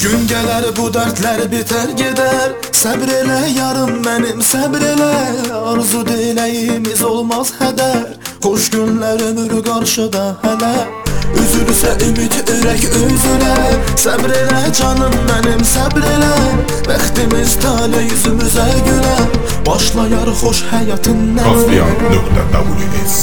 Gün gələr bu dərdlər bitər gedər. Səbr elə yarım mənim səbr elə Arzu diləyimiz olmaz hədər. Xoş günlər ömür qarşıda hələ. Üzülsə ümid ürək özünə Səbr elə canım mənim səbr elə Bəxtimiz tale yüzümüzə gülər Başlayar xoş həyatın nəvri Kazlayan.ws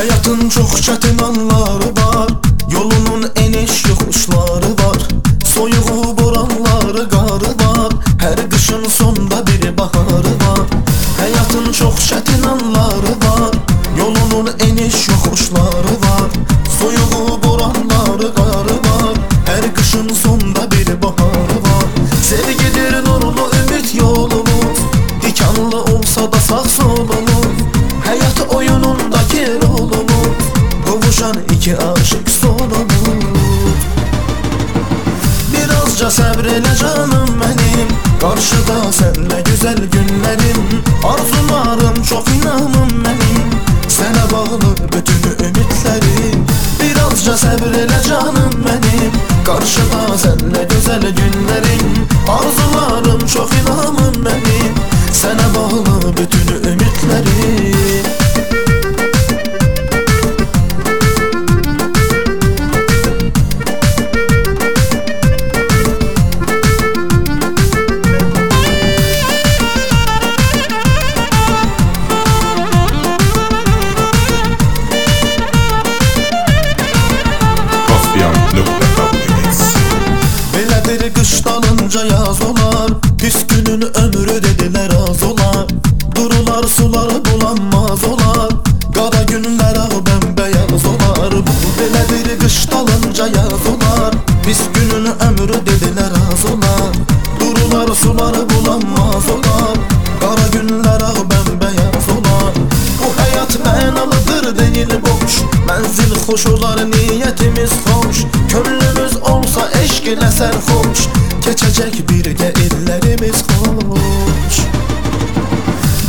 Həyatın çox çətin anları var. Yolunun eniş yoxuşları var. Soyuğu boranları qarı var. Hər qışın sonda bir baharı var. Həyatın çox çətin anları var. Yolunun eniş yoxuşları var mənim Qarşıda sənlə gözəl günlərim Arzularım çox inanım mənim Sənə bağlı bütün ümidlərim Birazca səbr elə canım mənim Qarşıda sənlə gözəl günlərim azolar Küskünün ömrü dediler azolar Durular sular bulanmaz olar. Kara günler ah bembeyaz olar. Bu bile bir kış dalınca yaz olar. Küskünün ömrü dediler azolar Durular sular bulanmaz olar. Kara günler ah bembeyaz olar. Bu hayat menalıdır değil boş. Menzil hoş olar niyetimiz hoş. Könlümüz olsa eşkine serhoş. Keçəcək birgə illərimiz xoş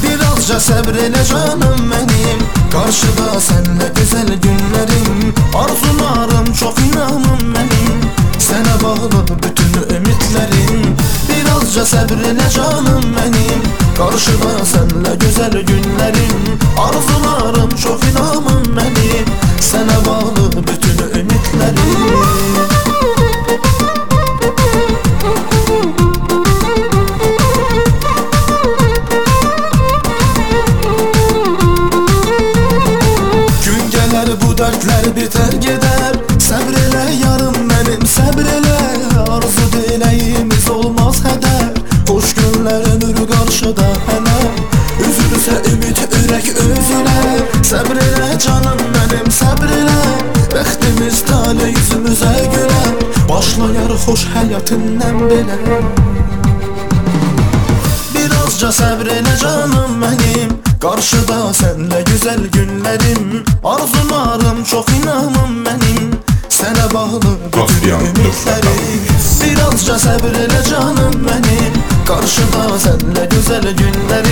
Birazca səbr elə canım mənim Qarşıda sənlə gözəl günlərim Arzularım çox inanım mənim Sənə bağlı bütün ümidlərim Birazca səbr elə canım mənim Qarşıda sənlə gözəl günlərim Arzularım çox inanım mənim Sənə bağlı bütün Gələr bu dərdlər bitər gedər Səbr elə yarım mənim səbr elə Arzu diləyimiz olmaz hədər Xoş günlər ömür qarşıda hələ Üzülsə ümid ürək özünə Səbr elə canım mənim səbr elə Bəxtimiz tale yüzümüzə gülər Başlayar xoş həyatından belə Birazca səbr elə canım mənim Qarşıda sənlə gözəl günlərim Arzularım çox inanım mənim Sənə bağlı bütün ümidlərim Birazca səbr elə canım mənim Qarşıda sənlə gözəl günlərim